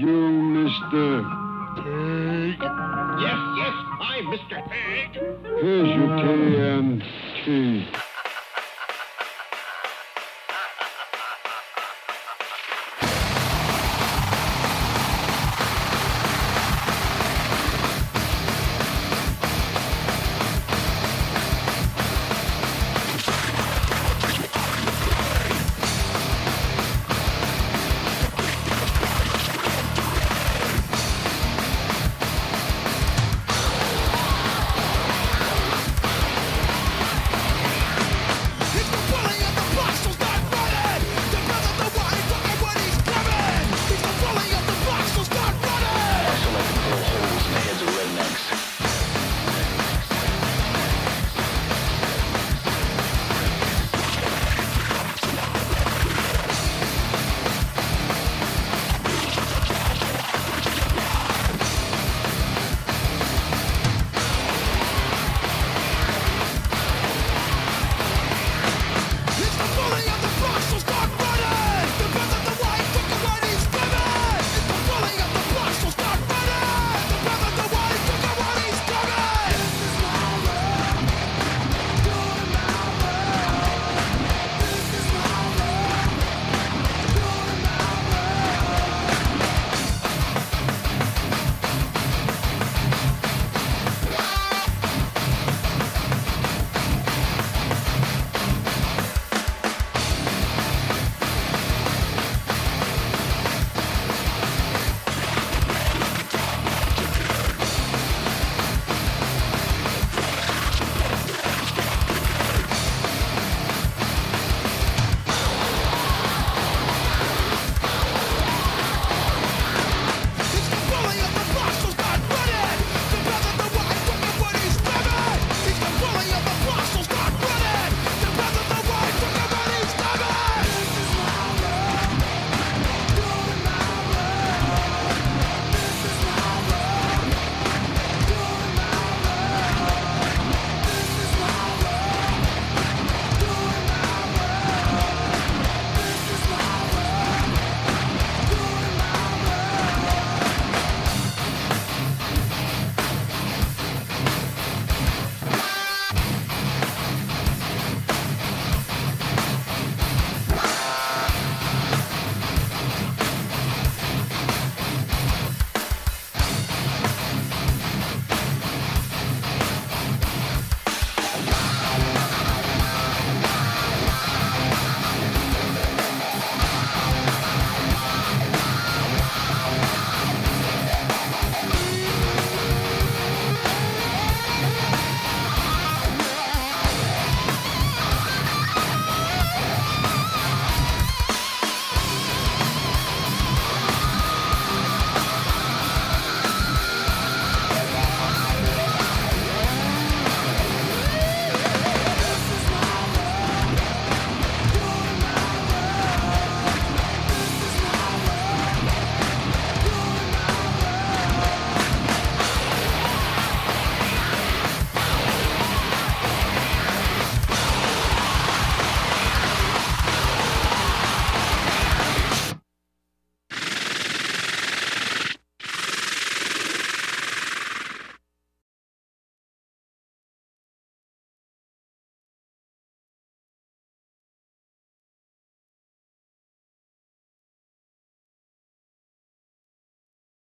You, Mr. Pig. Yes, yes, I'm Mr. Pig. Here's your tea and tea.